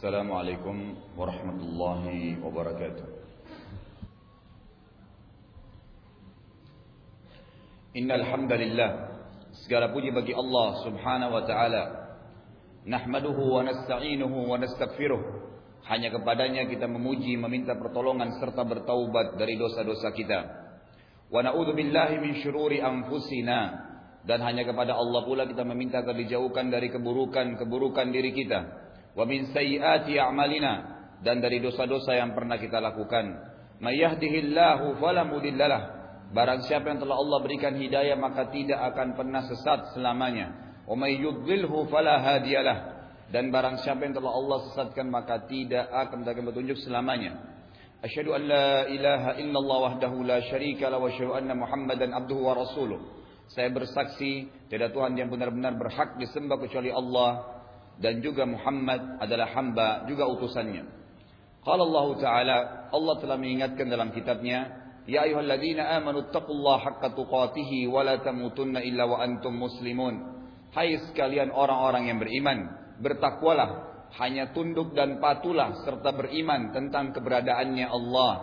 السلام عليكم ورحمة الله وبركاته إن الحمد لله segala puji bagi Allah subhanahu wa ta'ala Nahmaduhu wa nasta'inuhu wa nastaghfiruh Hanya kepadanya kita memuji, meminta pertolongan serta bertaubat dari dosa-dosa kita Wa na'udhu billahi min syururi anfusina Dan hanya kepada Allah pula kita meminta agar dijauhkan dari keburukan-keburukan diri kita Wa min sayyiati a'malina Dan dari dosa-dosa yang pernah kita lakukan May yahdihillahu falamudillalah Barang siapa yang telah Allah berikan hidayah maka tidak akan pernah sesat selamanya. Wa may yudlilhu fala hadiyalah. Dan barang siapa yang telah Allah sesatkan maka tidak akan mendapatkan petunjuk selamanya. Asyhadu an la ilaha illallah wahdahu la syarika la wa asyhadu anna Muhammadan abduhu wa rasuluh. Saya bersaksi tidak Tuhan yang benar-benar berhak disembah kecuali Allah dan juga Muhammad adalah hamba juga utusannya. Qala Allah Ta'ala Allah telah mengingatkan dalam kitabnya Ya ayyuhalladzina amanu taqullaha haqqa tuqatih wa la tamutunna illa wa antum muslimun. Hai sekalian orang-orang yang beriman, bertakwalah, hanya tunduk dan patulah serta beriman tentang keberadaannya Allah,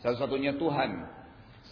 satu-satunya Tuhan.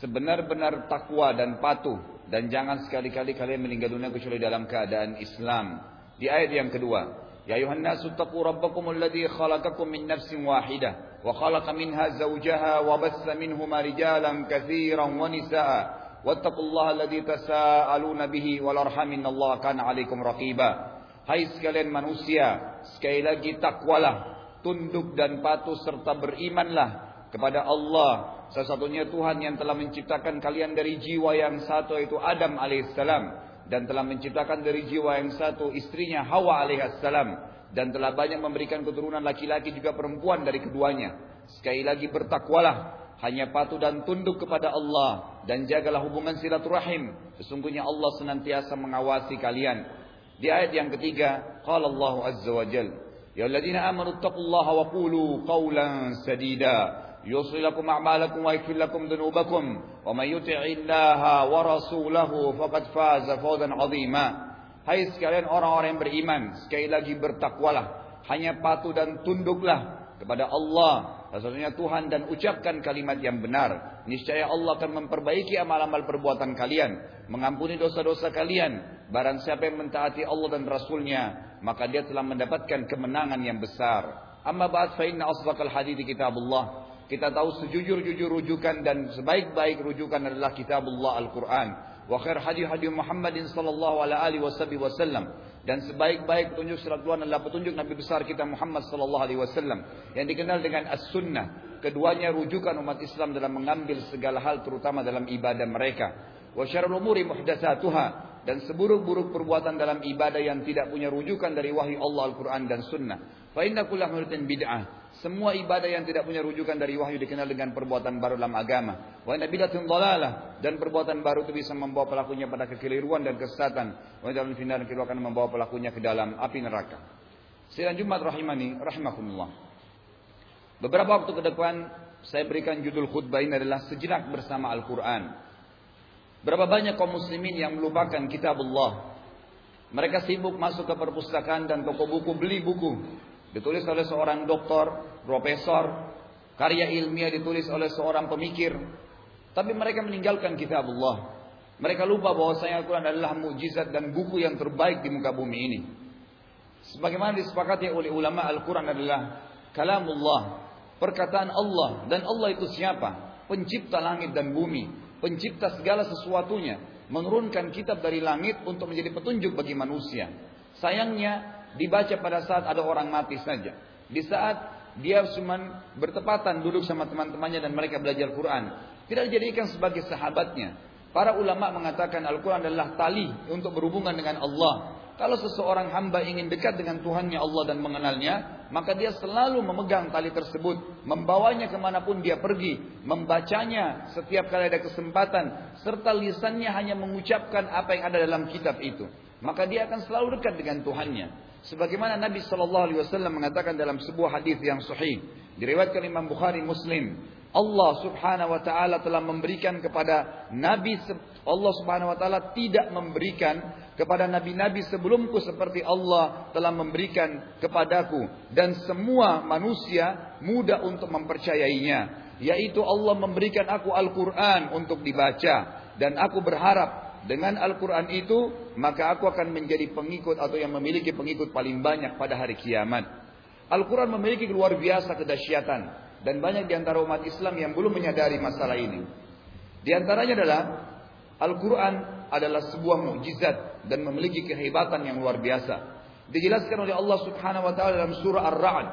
Sebenar-benar takwa dan patuh dan jangan sekali-kali kalian meninggal dunia kecuali dalam keadaan Islam. di ayat yang kedua ya ayuhan nasu taqu rabbakum alladhi khalaqakum min nafsin wahidah wa khalaqa minha zawjaha wa bassa minhumā rijalan katsiran wa nisā'a wattaqullaha alladhi tasaaluna bihi wal arham allāhu kana 'alaikum raqiba hai sekalian manusia sekali lagi takwalah tunduk dan patuh serta berimanlah kepada Allah sesatunya Tuhan yang telah menciptakan kalian dari jiwa yang satu yaitu Adam alaihissalam dan telah menciptakan dari jiwa yang satu istrinya Hawa alaihissalam dan telah banyak memberikan keturunan laki-laki juga perempuan dari keduanya. Sekali lagi bertakwalah, hanya patuh dan tunduk kepada Allah dan jagalah hubungan silaturahim. Sesungguhnya Allah senantiasa mengawasi kalian. Di ayat yang ketiga, qala Allah azza wa jalla, "Ya alladzina amanu taqullaha wa qulu qawlan sadida." يصل لكم أعمالكم ويغفر لكم ذنوبكم ومن يطع الله ورسوله فقد فاز فوزا عظيما Hai sekalian orang-orang yang beriman Sekali lagi bertakwalah Hanya patuh dan tunduklah Kepada Allah Sesungguhnya Tuhan dan ucapkan kalimat yang benar Niscaya Allah akan memperbaiki amal-amal perbuatan kalian Mengampuni dosa-dosa kalian Barang siapa yang mentaati Allah dan Rasulnya Maka dia telah mendapatkan kemenangan yang besar Amma ba'd fa inna asdaqal hadithi kitabullah Kita tahu sejujur-jujur rujukan dan sebaik-baik rujukan adalah kitabullah Al-Quran. Wa khair hadis hadis Muhammadin sallallahu alaihi wasallam dan sebaik-baik petunjuk surat Tuhan adalah petunjuk Nabi besar kita Muhammad sallallahu alaihi wasallam yang dikenal dengan as-sunnah. Keduanya rujukan umat Islam dalam mengambil segala hal terutama dalam ibadah mereka. Wa syarrul umuri muhdatsatuha dan seburuk-buruk perbuatan dalam ibadah yang tidak punya rujukan dari wahyu Allah Al-Quran dan Sunnah. Fa inna kullah bid'ah. Semua ibadah yang tidak punya rujukan dari wahyu dikenal dengan perbuatan baru dalam agama. Wa inna bidatun dhalalah dan perbuatan baru itu bisa membawa pelakunya pada kekeliruan dan kesesatan. Wa dalam final itu akan membawa pelakunya ke dalam api neraka. Sidang Jumat rahimani rahimakumullah. Beberapa waktu ke depan saya berikan judul khutbah ini adalah sejenak bersama Al-Qur'an. Berapa banyak kaum muslimin yang melupakan kitab Allah. Mereka sibuk masuk ke perpustakaan dan toko buku beli buku ditulis oleh seorang doktor, profesor, karya ilmiah ditulis oleh seorang pemikir, tapi mereka meninggalkan kitab Allah. Mereka lupa bahwasanya Al-Quran adalah mujizat dan buku yang terbaik di muka bumi ini. Sebagaimana disepakati oleh ulama Al-Quran adalah kalamullah, perkataan Allah dan Allah itu siapa? Pencipta langit dan bumi, pencipta segala sesuatunya, menurunkan kitab dari langit untuk menjadi petunjuk bagi manusia. Sayangnya dibaca pada saat ada orang mati saja. Di saat dia cuma bertepatan duduk sama teman-temannya dan mereka belajar Quran. Tidak dijadikan sebagai sahabatnya. Para ulama mengatakan Al-Quran adalah tali untuk berhubungan dengan Allah. Kalau seseorang hamba ingin dekat dengan Tuhannya Allah dan mengenalnya, maka dia selalu memegang tali tersebut, membawanya kemanapun dia pergi, membacanya setiap kali ada kesempatan, serta lisannya hanya mengucapkan apa yang ada dalam kitab itu. Maka dia akan selalu dekat dengan Tuhannya. Sebagaimana Nabi Wasallam mengatakan dalam sebuah hadis yang sahih, diriwayatkan Imam Bukhari Muslim, Allah Subhanahu Wa Taala telah memberikan kepada Nabi Allah Subhanahu Wa Taala tidak memberikan kepada nabi-nabi sebelumku seperti Allah telah memberikan kepadaku. Dan semua manusia mudah untuk mempercayainya. Yaitu Allah memberikan aku Al-Qur'an untuk dibaca. Dan aku berharap dengan Al-Quran itu maka aku akan menjadi pengikut atau yang memiliki pengikut paling banyak pada hari kiamat. Al-Quran memiliki luar biasa kedahsyatan dan banyak di antara umat Islam yang belum menyadari masalah ini. Di antaranya adalah Al-Quran adalah sebuah mukjizat dan memiliki kehebatan yang luar biasa. Dijelaskan oleh Allah Subhanahu wa taala dalam surah Ar-Ra'd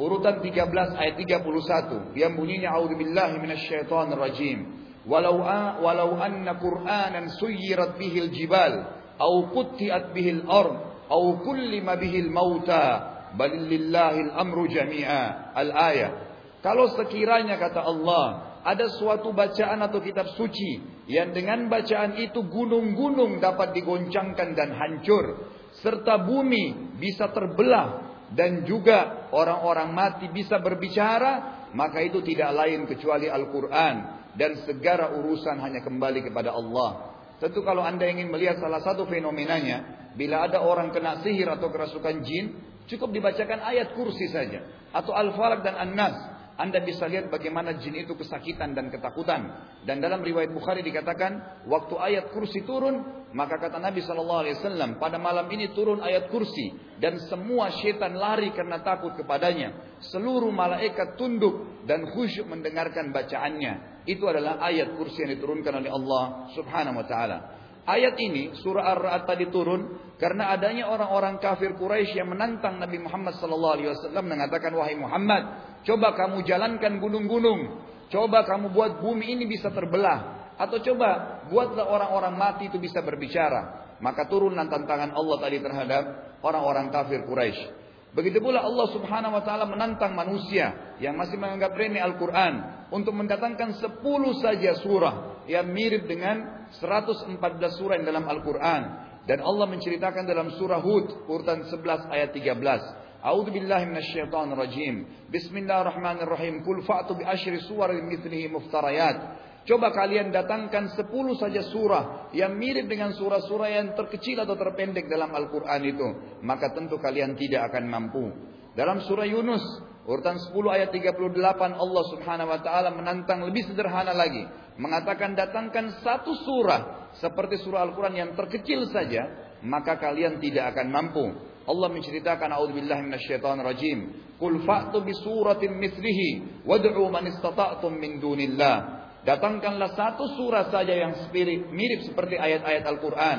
urutan 13 ayat 31 yang bunyinya a'udzubillahi minasyaitonir rajim. Walau walau anna Qur'anan suyirat bihil jibal au qutti'at bihil ard au kullima bihil mauta bal lillahil amru jami'a. Al-ayah. Kalau sekiranya kata Allah ada suatu bacaan atau kitab suci yang dengan bacaan itu gunung-gunung dapat digoncangkan dan hancur serta bumi bisa terbelah dan juga orang-orang mati bisa berbicara maka itu tidak lain kecuali Al-Qur'an dan segala urusan hanya kembali kepada Allah. Tentu kalau Anda ingin melihat salah satu fenomenanya, bila ada orang kena sihir atau kerasukan jin, cukup dibacakan ayat kursi saja atau Al-Falaq dan An-Nas anda bisa lihat bagaimana jin itu kesakitan dan ketakutan. Dan dalam riwayat Bukhari dikatakan, waktu ayat kursi turun, maka kata Nabi Shallallahu Alaihi Wasallam, pada malam ini turun ayat kursi dan semua setan lari karena takut kepadanya. Seluruh malaikat tunduk dan khusyuk mendengarkan bacaannya. Itu adalah ayat kursi yang diturunkan oleh Allah Subhanahu Wa Taala. Ayat ini surah Ar-Ra'd tadi turun karena adanya orang-orang kafir Quraisy yang menantang Nabi Muhammad sallallahu alaihi wasallam mengatakan wahai Muhammad, coba kamu jalankan gunung-gunung, coba kamu buat bumi ini bisa terbelah atau coba buatlah orang-orang mati itu bisa berbicara. Maka turunlah tantangan Allah tadi terhadap orang-orang kafir Quraisy. Begitu pula Allah subhanahu wa ta'ala menantang manusia yang masih menganggap remeh Al-Quran. Untuk mendatangkan 10 saja surah yang mirip dengan 114 surah yang dalam Al-Quran. Dan Allah menceritakan dalam surah Hud urutan 11 ayat 13. A'udzu billahi minasyaitonir rajim. Bismillahirrahmanirrahim. Qul fa'tu bi asyri suwarin mithlihi muftarayat. Coba kalian datangkan sepuluh saja surah yang mirip dengan surah-surah yang terkecil atau terpendek dalam Al-Quran itu. Maka tentu kalian tidak akan mampu. Dalam surah Yunus, urutan 10 ayat 38 Allah subhanahu wa ta'ala menantang lebih sederhana lagi. Mengatakan datangkan satu surah seperti surah Al-Quran yang terkecil saja. Maka kalian tidak akan mampu. Allah menceritakan A'udzubillahi minasyaitonir rajim. Qul fa'tu bi suratin mithlihi wad'u man istata'tum min dunillah. Datangkanlah satu surah saja yang spirit, mirip seperti ayat-ayat Al-Quran.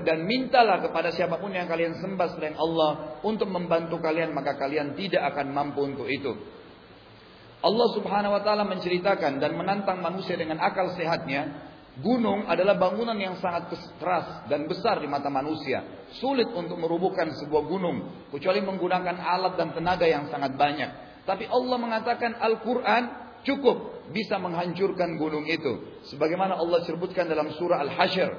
Dan mintalah kepada siapa pun yang kalian sembah selain Allah untuk membantu kalian, maka kalian tidak akan mampu untuk itu. Allah subhanahu wa ta'ala menceritakan dan menantang manusia dengan akal sehatnya. Gunung adalah bangunan yang sangat keras dan besar di mata manusia. Sulit untuk merubuhkan sebuah gunung. Kecuali menggunakan alat dan tenaga yang sangat banyak. Tapi Allah mengatakan Al-Quran cukup bisa menghancurkan gunung itu. Sebagaimana Allah sebutkan dalam surah Al-Hasyr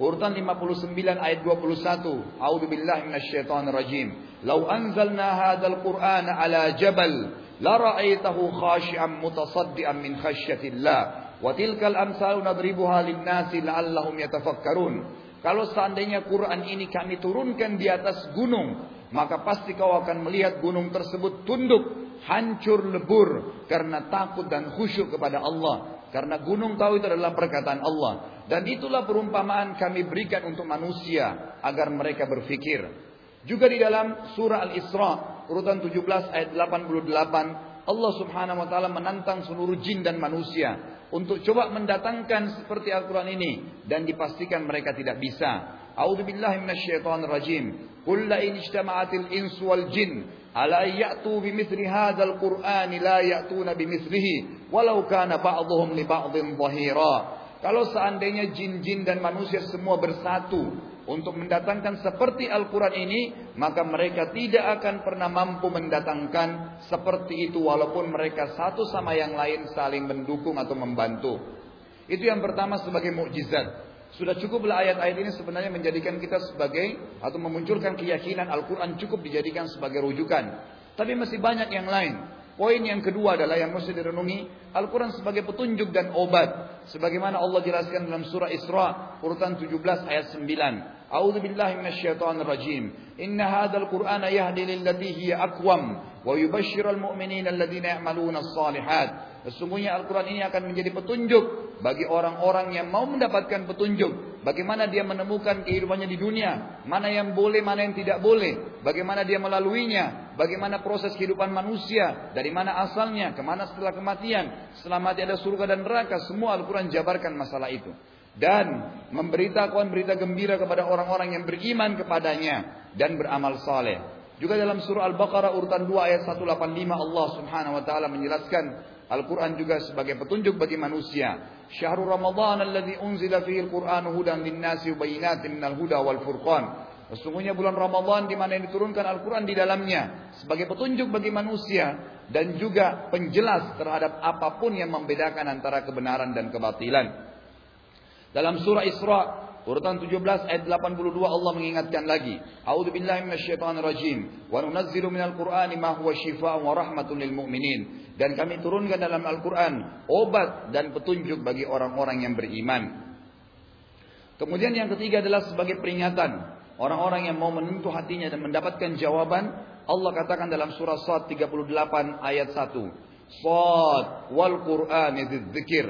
urutan 59 ayat 21. A'udzu billahi rajim. "Lau anzalna hadzal Qur'ana 'ala jabal la ra'aitahu khashi'an mutasaddian min khasyatillah." Wa tilkal amsalu nadribuha lin-nasi la'allahum yatafakkarun. Kalau seandainya Quran ini kami turunkan di atas gunung, maka pasti kau akan melihat gunung tersebut tunduk hancur lebur karena takut dan khusyuk kepada Allah. Karena gunung tahu itu adalah perkataan Allah. Dan itulah perumpamaan kami berikan untuk manusia agar mereka berfikir. Juga di dalam surah Al-Isra urutan 17 ayat 88 Allah Subhanahu wa taala menantang seluruh jin dan manusia untuk coba mendatangkan seperti Al-Qur'an ini dan dipastikan mereka tidak bisa. A'udzu billahi minasyaitonir rajim. Qul la in ijtama'atil insu wal jin ala ya'tu bimithli hadzal qur'ani la ya'tuna bimithlihi walau kana ba'dhum li ba'dhin dhahira kalau seandainya jin-jin dan manusia semua bersatu untuk mendatangkan seperti Al-Quran ini, maka mereka tidak akan pernah mampu mendatangkan seperti itu walaupun mereka satu sama yang lain saling mendukung atau membantu. Itu yang pertama sebagai mukjizat. Sudah cukuplah ayat-ayat ini sebenarnya menjadikan kita sebagai atau memunculkan keyakinan Al-Quran cukup dijadikan sebagai rujukan. Tapi masih banyak yang lain. Poin yang kedua adalah yang mesti direnungi Al-Quran sebagai petunjuk dan obat. Sebagaimana Allah jelaskan dalam surah Isra urutan 17 ayat 9. A'udzu billahi minasyaitonir rajim. Inna hadzal Qur'ana yahdi lillati hiya aqwam wa yubashshirul mu'minina alladziina ya'maluna as-shalihat. Sesungguhnya Al-Quran ini akan menjadi petunjuk bagi orang-orang yang mau mendapatkan petunjuk. Bagaimana dia menemukan kehidupannya di dunia. Mana yang boleh, mana yang tidak boleh. Bagaimana dia melaluinya. Bagaimana proses kehidupan manusia. Dari mana asalnya, ke mana setelah kematian. Setelah mati ada surga dan neraka. Semua Al-Quran jabarkan masalah itu. Dan memberitakan berita gembira kepada orang-orang yang beriman kepadanya. Dan beramal saleh. Juga dalam surah Al-Baqarah urutan 2 ayat 185 Allah subhanahu wa ta'ala menjelaskan Al-Quran juga sebagai petunjuk bagi manusia. Syahrul Ramadan alladhi unzila fihi al-Quran hudan lin-nasi wa bayyinatin minal huda wal furqan. Sesungguhnya bulan Ramadan di mana diturunkan Al-Quran di dalamnya sebagai petunjuk bagi manusia dan juga penjelas terhadap apa pun yang membedakan antara kebenaran dan kebatilan. Dalam surah Isra urutan 17 ayat 82 Allah mengingatkan lagi, A'udzu billahi minasyaitonir rajim wa nunazzilu minal Qur'ani ma huwa syifaa'un wa rahmatun lil mu'minin. Dan kami turunkan dalam Al-Quran obat dan petunjuk bagi orang-orang yang beriman. Kemudian yang ketiga adalah sebagai peringatan. Orang-orang yang mau menentu hatinya dan mendapatkan jawaban. Allah katakan dalam surah Sad 38 ayat 1. Sad wal Quran dzikir.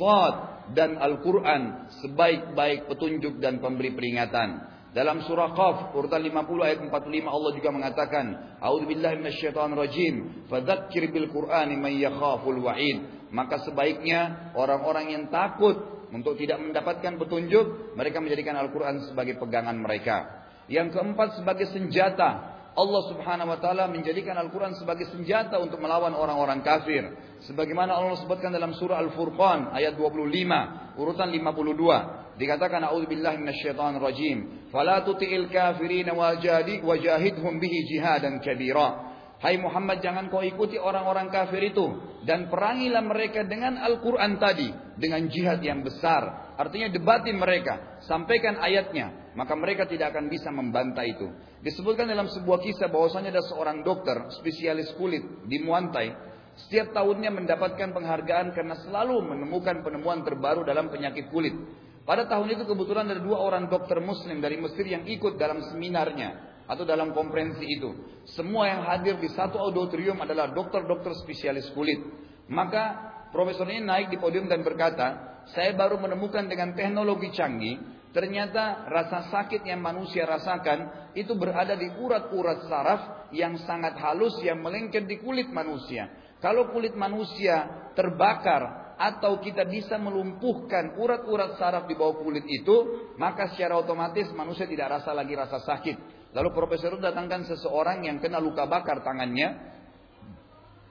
Sad dan Al-Quran sebaik-baik petunjuk dan pemberi peringatan. Dalam surah Qaf urutan 50 ayat 45 Allah juga mengatakan, "A'udzubillahi minasyaitonir rajim, fadzakir bil Qur'ani man yakhaful wa'id." Maka sebaiknya orang-orang yang takut untuk tidak mendapatkan petunjuk, mereka menjadikan Al-Qur'an sebagai pegangan mereka. Yang keempat sebagai senjata. Allah Subhanahu wa taala menjadikan Al-Qur'an sebagai senjata untuk melawan orang-orang kafir. Sebagaimana Allah sebutkan dalam surah Al-Furqan ayat 25, urutan 52. Dikatakan a'udzubillahi minasyaitonir rajim. Fala tuti'il kafirin wajadi wajahidhum bihi jihadan kabira. Hai Muhammad jangan kau ikuti orang-orang kafir itu dan perangilah mereka dengan Al-Qur'an tadi dengan jihad yang besar. Artinya debatin mereka, sampaikan ayatnya, maka mereka tidak akan bisa membantah itu. Disebutkan dalam sebuah kisah bahwasanya ada seorang dokter spesialis kulit di Muantai setiap tahunnya mendapatkan penghargaan karena selalu menemukan penemuan terbaru dalam penyakit kulit. Pada tahun itu kebetulan ada dua orang dokter muslim dari Mesir yang ikut dalam seminarnya atau dalam konferensi itu. Semua yang hadir di satu auditorium adalah dokter-dokter spesialis kulit. Maka profesor ini naik di podium dan berkata, saya baru menemukan dengan teknologi canggih, ternyata rasa sakit yang manusia rasakan itu berada di urat-urat saraf yang sangat halus yang melengket di kulit manusia. Kalau kulit manusia terbakar atau kita bisa melumpuhkan urat-urat saraf di bawah kulit itu, maka secara otomatis manusia tidak rasa lagi rasa sakit. Lalu profesor datangkan seseorang yang kena luka bakar tangannya.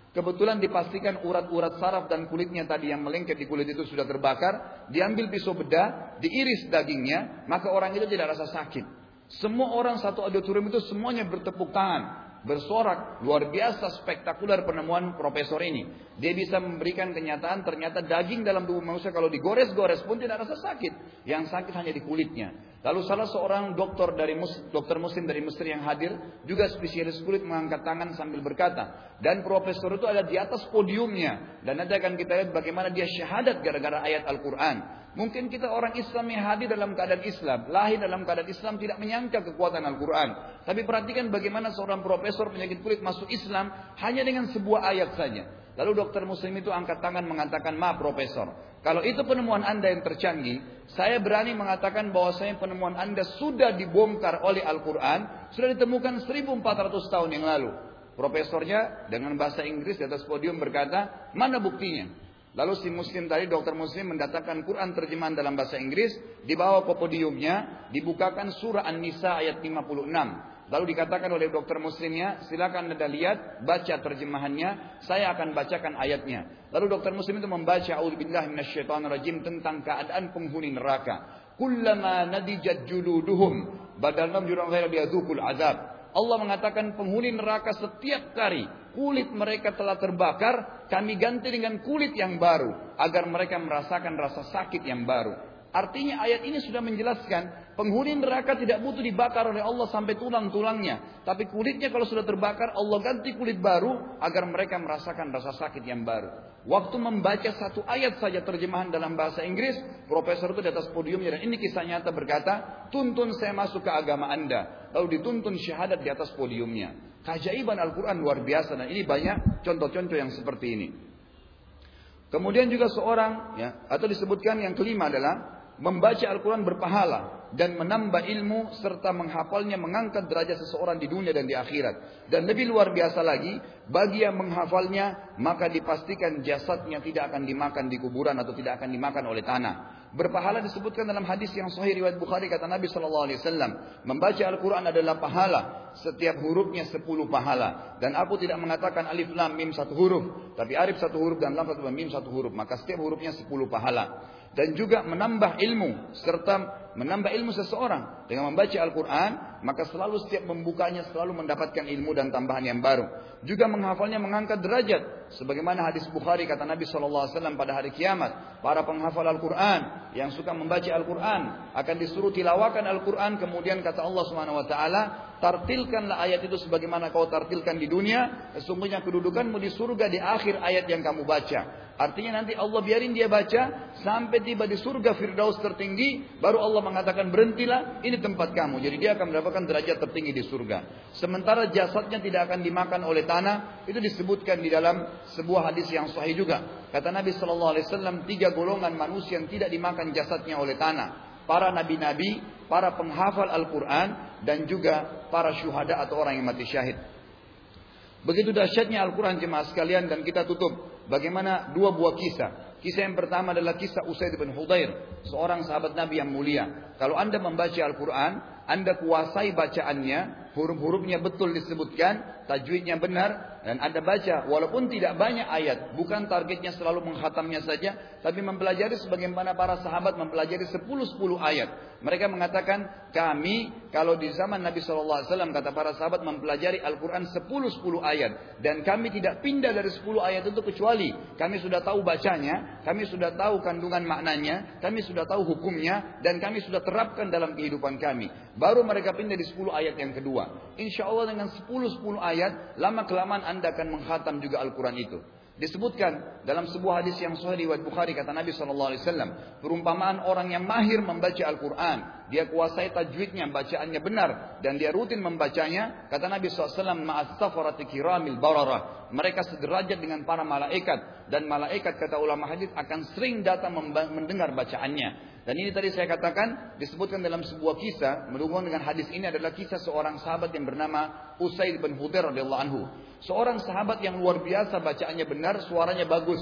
Kebetulan dipastikan urat-urat saraf dan kulitnya tadi yang melengket di kulit itu sudah terbakar. Diambil pisau bedah, diiris dagingnya, maka orang itu tidak rasa sakit. Semua orang satu auditorium itu semuanya bertepuk tangan bersorak luar biasa spektakuler penemuan profesor ini. Dia bisa memberikan kenyataan ternyata daging dalam tubuh manusia kalau digores-gores pun tidak rasa sakit. Yang sakit hanya di kulitnya. Lalu salah seorang dokter dari dokter muslim dari Mesir yang hadir juga spesialis kulit mengangkat tangan sambil berkata dan profesor itu ada di atas podiumnya dan nanti akan kita lihat bagaimana dia syahadat gara-gara ayat Al-Quran. Mungkin kita orang Islam yang hadir dalam keadaan Islam, lahir dalam keadaan Islam tidak menyangka kekuatan Al-Quran. Tapi perhatikan bagaimana seorang profesor penyakit kulit masuk Islam hanya dengan sebuah ayat saja. Lalu dokter muslim itu angkat tangan mengatakan, maaf profesor, kalau itu penemuan anda yang tercanggih, saya berani mengatakan bahwa saya penemuan anda sudah dibongkar oleh Al-Quran, sudah ditemukan 1400 tahun yang lalu. Profesornya dengan bahasa Inggris di atas podium berkata, mana buktinya? Lalu si muslim tadi, dokter muslim mendatangkan Quran terjemahan dalam bahasa Inggris, dibawa ke podiumnya, dibukakan surah An-Nisa ayat 56. Lalu dikatakan oleh dokter muslimnya, silakan anda lihat, baca terjemahannya, saya akan bacakan ayatnya. Lalu dokter muslim itu membaca, A'udzubillah rajim tentang keadaan penghuni neraka. Kullama nadijat juluduhum, badalnam jurang ghaira biadukul azab. Allah mengatakan penghuni neraka setiap kali kulit mereka telah terbakar, kami ganti dengan kulit yang baru agar mereka merasakan rasa sakit yang baru. Artinya ayat ini sudah menjelaskan penghuni neraka tidak butuh dibakar oleh Allah sampai tulang-tulangnya. Tapi kulitnya kalau sudah terbakar Allah ganti kulit baru agar mereka merasakan rasa sakit yang baru. Waktu membaca satu ayat saja terjemahan dalam bahasa Inggris, profesor itu di atas podiumnya dan ini kisah nyata berkata, tuntun saya masuk ke agama anda. Lalu dituntun syahadat di atas podiumnya. Keajaiban Al-Quran luar biasa dan ini banyak contoh-contoh yang seperti ini. Kemudian juga seorang ya atau disebutkan yang kelima adalah membaca Al-Quran berpahala dan menambah ilmu serta menghafalnya mengangkat derajat seseorang di dunia dan di akhirat. Dan lebih luar biasa lagi, bagi yang menghafalnya maka dipastikan jasadnya tidak akan dimakan di kuburan atau tidak akan dimakan oleh tanah. Berpahala disebutkan dalam hadis yang sahih riwayat Bukhari kata Nabi sallallahu alaihi wasallam, membaca Al-Qur'an adalah pahala, setiap hurufnya sepuluh pahala. Dan aku tidak mengatakan alif lam mim satu huruf, tapi alif satu huruf dan lam satu mim satu huruf, maka setiap hurufnya sepuluh pahala dan juga menambah ilmu serta menambah ilmu seseorang. Dengan membaca Al-Quran maka selalu setiap membukanya selalu mendapatkan ilmu dan tambahan yang baru. Juga menghafalnya mengangkat derajat. Sebagaimana hadis Bukhari kata Nabi SAW pada hari kiamat. Para penghafal Al-Quran yang suka membaca Al-Quran akan disuruh tilawakan Al-Quran. Kemudian kata Allah SWT tartilkanlah ayat itu sebagaimana kau tartilkan di dunia. Sesungguhnya kedudukanmu di surga di akhir ayat yang kamu baca Artinya nanti Allah biarin dia baca sampai tiba di surga Firdaus tertinggi, baru Allah mengatakan berhentilah, ini tempat kamu. Jadi dia akan mendapatkan derajat tertinggi di surga. Sementara jasadnya tidak akan dimakan oleh tanah, itu disebutkan di dalam sebuah hadis yang sahih juga. Kata Nabi Shallallahu Alaihi Wasallam tiga golongan manusia yang tidak dimakan jasadnya oleh tanah. Para nabi-nabi, para penghafal Al-Quran, dan juga para syuhada atau orang yang mati syahid. Begitu dahsyatnya Al-Quran jemaah sekalian dan kita tutup Bagaimana dua buah kisah. Kisah yang pertama adalah kisah Usaid bin Hudair, seorang sahabat Nabi yang mulia. Kalau Anda membaca Al-Quran, Anda kuasai bacaannya, huruf-hurufnya betul disebutkan, tajwidnya benar, dan Anda baca, walaupun tidak banyak ayat, bukan targetnya selalu menghatamnya saja, tapi mempelajari sebagaimana para sahabat mempelajari 10-10 ayat. Mereka mengatakan, kami kalau di zaman Nabi SAW kata para sahabat mempelajari Al-Quran 10-10 ayat. Dan kami tidak pindah dari 10 ayat itu kecuali kami sudah tahu bacanya, kami sudah tahu kandungan maknanya, kami sudah tahu hukumnya, dan kami sudah terapkan dalam kehidupan kami. Baru mereka pindah di 10 ayat yang kedua. Insya Allah dengan 10-10 ayat, lama kelamaan anda akan menghatam juga Al-Quran itu. Disebutkan dalam sebuah hadis yang sahih riwayat Bukhari kata Nabi sallallahu alaihi wasallam, perumpamaan orang yang mahir membaca Al-Qur'an, dia kuasai tajwidnya, bacaannya benar dan dia rutin membacanya, kata Nabi SAW, ma'as safarati kiramil bararah. Mereka sederajat dengan para malaikat dan malaikat kata ulama hadis akan sering datang mendengar bacaannya. Dan ini tadi saya katakan disebutkan dalam sebuah kisah berhubungan dengan hadis ini adalah kisah seorang sahabat yang bernama Usaid bin Hudair radhiyallahu anhu. Seorang sahabat yang luar biasa bacaannya benar, suaranya bagus.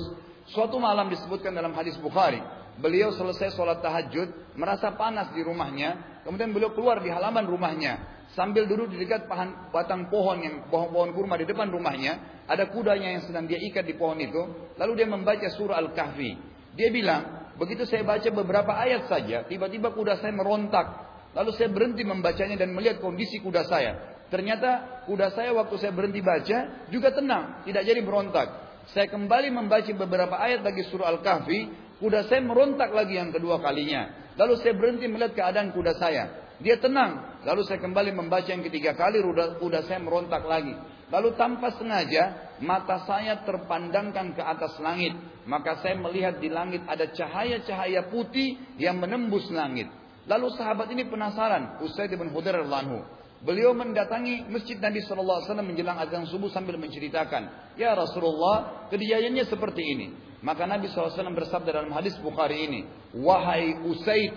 Suatu malam disebutkan dalam hadis Bukhari, beliau selesai sholat tahajud, merasa panas di rumahnya, kemudian beliau keluar di halaman rumahnya, sambil duduk di dekat batang pohon yang pohon-pohon kurma di depan rumahnya, ada kudanya yang sedang dia ikat di pohon itu, lalu dia membaca surah Al-Kahfi. Dia bilang, Begitu saya baca beberapa ayat saja, tiba-tiba kuda saya merontak. Lalu saya berhenti membacanya dan melihat kondisi kuda saya. Ternyata kuda saya waktu saya berhenti baca juga tenang, tidak jadi merontak. Saya kembali membaca beberapa ayat bagi surah Al-Kahfi, kuda saya merontak lagi yang kedua kalinya. Lalu saya berhenti melihat keadaan kuda saya. Dia tenang. Lalu saya kembali membaca yang ketiga kali, kuda saya merontak lagi. Lalu tanpa sengaja mata saya terpandangkan ke atas langit. Maka saya melihat di langit ada cahaya-cahaya putih yang menembus langit. Lalu sahabat ini penasaran. Usaid bin Hudair anhu. Beliau mendatangi masjid Nabi Shallallahu Alaihi Wasallam menjelang azan subuh sambil menceritakan, Ya Rasulullah, kejadiannya seperti ini. Maka Nabi SAW bersabda dalam hadis Bukhari ini, Wahai Usaid,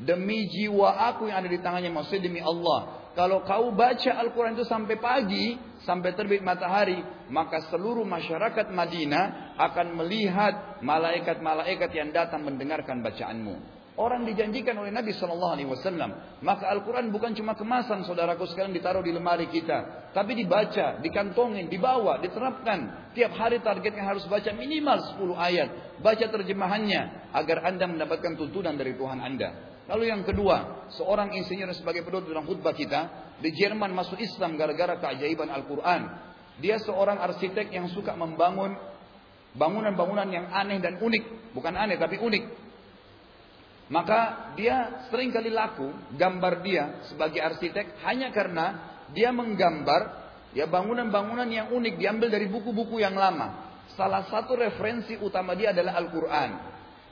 demi jiwa aku yang ada di tangannya, maksudnya demi Allah, kalau kau baca Al-Quran itu sampai pagi, sampai terbit matahari, maka seluruh masyarakat Madinah akan melihat malaikat-malaikat yang datang mendengarkan bacaanmu. Orang dijanjikan oleh Nabi Shallallahu Alaihi Wasallam. Maka Al-Quran bukan cuma kemasan, saudaraku sekalian ditaruh di lemari kita, tapi dibaca, dikantongin, dibawa, diterapkan. Tiap hari targetnya harus baca minimal 10 ayat. Baca terjemahannya agar anda mendapatkan tuntunan dari Tuhan anda. Lalu yang kedua, seorang insinyur sebagai penutup dalam khutbah kita di Jerman masuk Islam gara-gara keajaiban Al-Quran. Dia seorang arsitek yang suka membangun bangunan-bangunan yang aneh dan unik. Bukan aneh tapi unik. Maka dia sering kali laku gambar dia sebagai arsitek hanya karena dia menggambar ya bangunan-bangunan yang unik diambil dari buku-buku yang lama. Salah satu referensi utama dia adalah Al-Quran.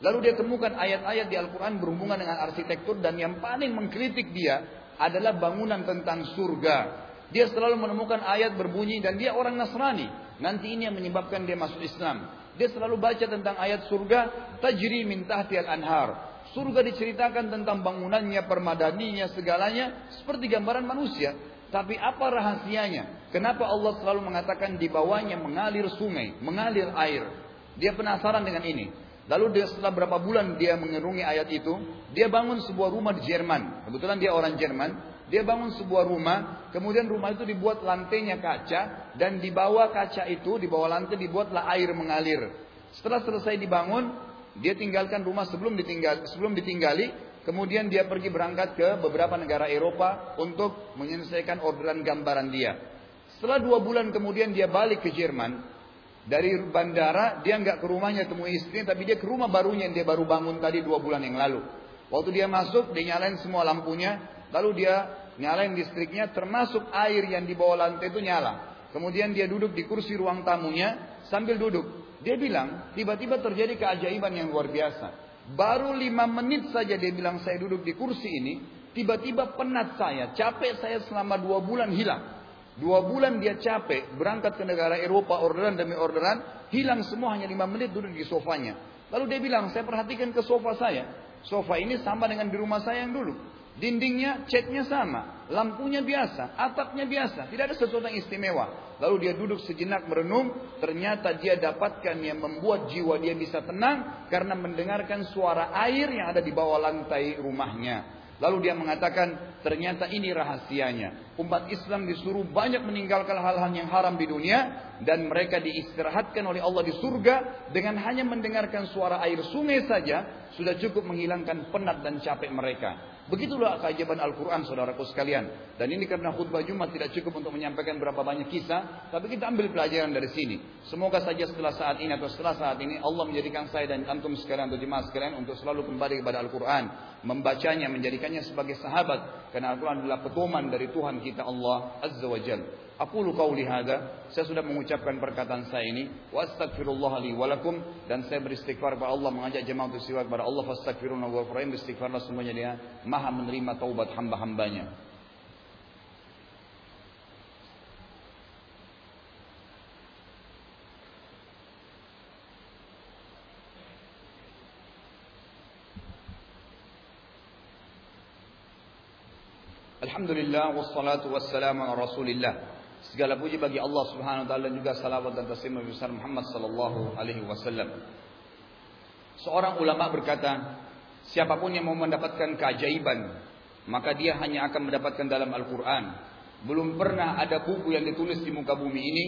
Lalu dia temukan ayat-ayat di Al-Quran berhubungan dengan arsitektur dan yang paling mengkritik dia adalah bangunan tentang surga. Dia selalu menemukan ayat berbunyi dan dia orang Nasrani. Nanti ini yang menyebabkan dia masuk Islam. Dia selalu baca tentang ayat surga, tajri min tahti al-anhar. Surga diceritakan tentang bangunannya, permadaninya, segalanya seperti gambaran manusia. Tapi apa rahasianya? Kenapa Allah selalu mengatakan di bawahnya mengalir sungai, mengalir air? Dia penasaran dengan ini. Lalu setelah berapa bulan dia mengerungi ayat itu, dia bangun sebuah rumah di Jerman. Kebetulan dia orang Jerman. Dia bangun sebuah rumah, kemudian rumah itu dibuat lantainya kaca, dan di bawah kaca itu, di bawah lantai dibuatlah air mengalir. Setelah selesai dibangun, dia tinggalkan rumah sebelum ditinggal, sebelum ditinggali, Kemudian dia pergi berangkat ke beberapa negara Eropa untuk menyelesaikan orderan gambaran dia. Setelah dua bulan kemudian dia balik ke Jerman. Dari bandara dia nggak ke rumahnya temui istrinya, tapi dia ke rumah barunya yang dia baru bangun tadi dua bulan yang lalu. Waktu dia masuk, dia nyalain semua lampunya, lalu dia nyalain listriknya, termasuk air yang di bawah lantai itu nyala. Kemudian dia duduk di kursi ruang tamunya sambil duduk. Dia bilang, tiba-tiba terjadi keajaiban yang luar biasa. Baru lima menit saja dia bilang saya duduk di kursi ini. Tiba-tiba penat saya, capek saya selama dua bulan hilang. Dua bulan dia capek, berangkat ke negara Eropa, orderan demi orderan, hilang semua hanya lima menit duduk di sofanya. Lalu dia bilang, saya perhatikan ke sofa saya. Sofa ini sama dengan di rumah saya yang dulu. Dindingnya, catnya sama, lampunya biasa, atapnya biasa, tidak ada sesuatu yang istimewa. Lalu dia duduk sejenak merenung, ternyata dia dapatkan yang membuat jiwa dia bisa tenang karena mendengarkan suara air yang ada di bawah lantai rumahnya. Lalu dia mengatakan, ternyata ini rahasianya. Umat Islam disuruh banyak meninggalkan hal-hal yang haram di dunia dan mereka diistirahatkan oleh Allah di surga dengan hanya mendengarkan suara air sungai saja sudah cukup menghilangkan penat dan capek mereka. Begitulah keajaiban Al-Quran saudaraku sekalian. Dan ini karena khutbah Jumat tidak cukup untuk menyampaikan berapa banyak kisah. Tapi kita ambil pelajaran dari sini. Semoga saja setelah saat ini atau setelah saat ini Allah menjadikan saya dan antum sekalian atau jemaah sekalian untuk selalu kembali kepada Al-Quran. Membacanya, menjadikannya sebagai sahabat. Karena Al-Quran adalah pedoman dari Tuhan kita Allah Azza wa Jalla. Aku lu qauli hadza, saya sudah mengucapkan perkataan saya ini, wa astaghfirullah li wa lakum dan saya beristighfar kepada Allah mengajak jemaah untuk istighfar kepada Allah fastaghfiruna wa rahim beristighfarlah semuanya dia Maha menerima taubat hamba-hambanya. Alhamdulillah wassalatu wassalamu ala Rasulillah. Segala puji bagi Allah Subhanahu wa taala juga salawat dan taslim besar Muhammad sallallahu alaihi wasallam. Seorang ulama berkata, siapapun yang mau mendapatkan keajaiban, maka dia hanya akan mendapatkan dalam Al-Qur'an. Belum pernah ada buku yang ditulis di muka bumi ini,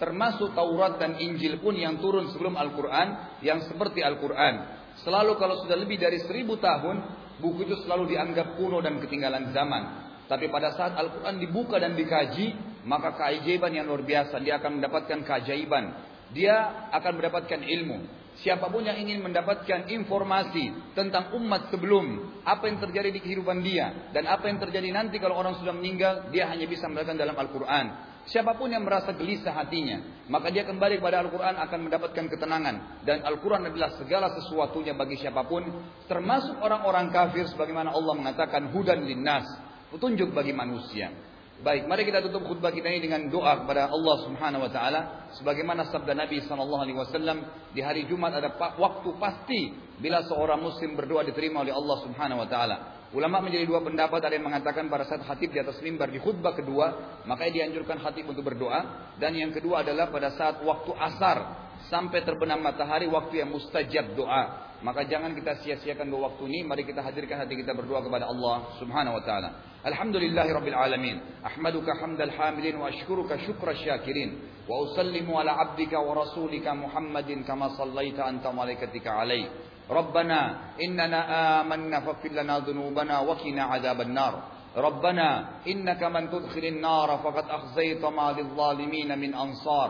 termasuk Taurat dan Injil pun yang turun sebelum Al-Quran, yang seperti Al-Quran. Selalu kalau sudah lebih dari seribu tahun, buku itu selalu dianggap kuno dan ketinggalan zaman. Tapi pada saat Al-Quran dibuka dan dikaji, maka keajaiban yang luar biasa dia akan mendapatkan keajaiban. Dia akan mendapatkan ilmu. Siapa pun yang ingin mendapatkan informasi tentang umat sebelum apa yang terjadi di kehidupan dia dan apa yang terjadi nanti kalau orang sudah meninggal dia hanya bisa mendapatkan dalam Al-Quran. Siapa pun yang merasa gelisah hatinya maka dia kembali kepada Al-Quran akan mendapatkan ketenangan. Dan Al-Quran adalah segala sesuatunya bagi siapa pun termasuk orang-orang kafir sebagaimana Allah mengatakan hudan linnas petunjuk bagi manusia Baik, mari kita tutup khutbah kita ini dengan doa kepada Allah Subhanahu wa taala sebagaimana sabda Nabi sallallahu alaihi wasallam di hari Jumat ada waktu pasti bila seorang muslim berdoa diterima oleh Allah Subhanahu wa taala. Ulama menjadi dua pendapat ada yang mengatakan pada saat khatib di atas mimbar di khutbah kedua, makanya dianjurkan khatib untuk berdoa dan yang kedua adalah pada saat waktu asar sampai terbenam matahari waktu yang mustajab doa. Maka jangan kita sia-siakan dua waktu ini. Mari kita hadirkan hati kita berdoa kepada Allah Subhanahu wa taala. Alhamdulillahi rabbil alamin. Ahmaduka hamdal hamilin wa ashkuruka syukra syakirin. Wa usallimu ala abdika wa rasulika Muhammadin kama sallaita anta malaikatika alaih. ربنا إننا آمنا فاغفر لنا ذنوبنا وقنا عذاب النار ربنا إنك من تدخل النار فقد أخزيت ما للظالمين من أنصار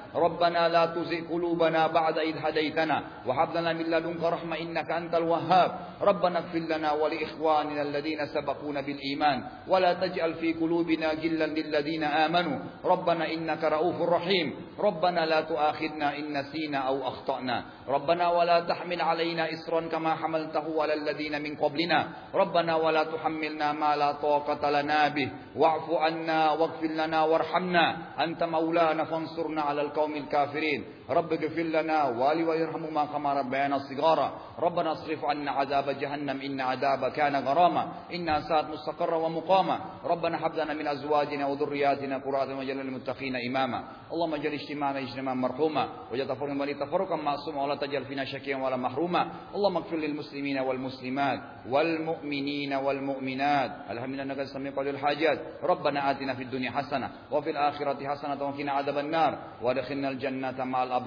ربنا لا تزغ قلوبنا بعد إذ هديتنا وهب لنا من لدنك رحمة إنك أنت الوهاب. ربنا اغفر لنا ولإخواننا الذين سبقونا بالإيمان ولا تجعل في قلوبنا غلا للذين آمنوا. ربنا إنك رؤوف رحيم. ربنا لا تؤاخذنا إن نسينا أو أخطأنا. ربنا ولا تحمل علينا إصرا كما حملته على الذين من قبلنا. ربنا ولا تحملنا ما لا طاقة لنا به. واعف عنا واغفر لنا وارحمنا. أنت مولانا فانصرنا على القوم قوم الكافرين. رب اغفر لنا والي ويرحمهما كما ربيانا صغارا. ربنا اصرف عنا عذاب جهنم إن عذاب كان غراما. إنها ساءت مستقرا ومقاما. ربنا هب لنا من أزواجنا وذرياتنا قرة وجل للمتقين إماما. اللهم اجعل اجتماعنا اجتماعا مرحوما. وجعل تفرقا بني تفرقا معصوما ولا تجعل فينا شكيا ولا محروما. اللهم اغفر للمسلمين والمسلمات والمؤمنين والمؤمنات. الحمد لله إنك سميع قول الحاجات. ربنا آتنا في الدنيا حسنة وفي الآخرة حسنة وقنا عذاب النار. وادخلنا الجنة مع الأبرار.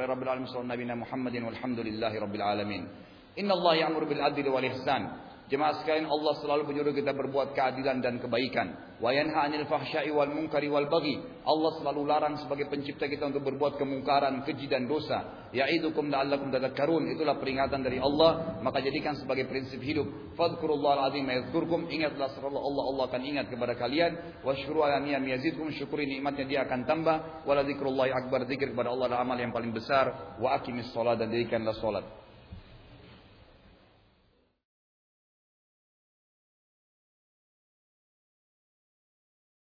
يا رب العالمين صلى نبينا محمد والحمد لله رب العالمين. إن الله يأمر بالعدل والإحسان. Jemaah sekalian Allah selalu menyuruh kita berbuat keadilan dan kebaikan. Wa yanha 'anil fahsya'i wal munkari wal baghi. Allah selalu larang sebagai pencipta kita untuk berbuat kemungkaran, keji dan dosa. Ya'idukum la'allakum tadhakkarun. Itulah peringatan dari Allah, maka jadikan sebagai prinsip hidup. Fadhkurullahal azim yadhkurkum. Ingatlah Allah, Allah Allah akan ingat kepada kalian. Washkuru ala niyam yazidkum. Syukuri nikmatnya dia akan tambah. Wala dzikrullahi akbar. Zikir kepada Allah adalah amal yang paling besar. Wa aqimis shalah dan dirikanlah salat.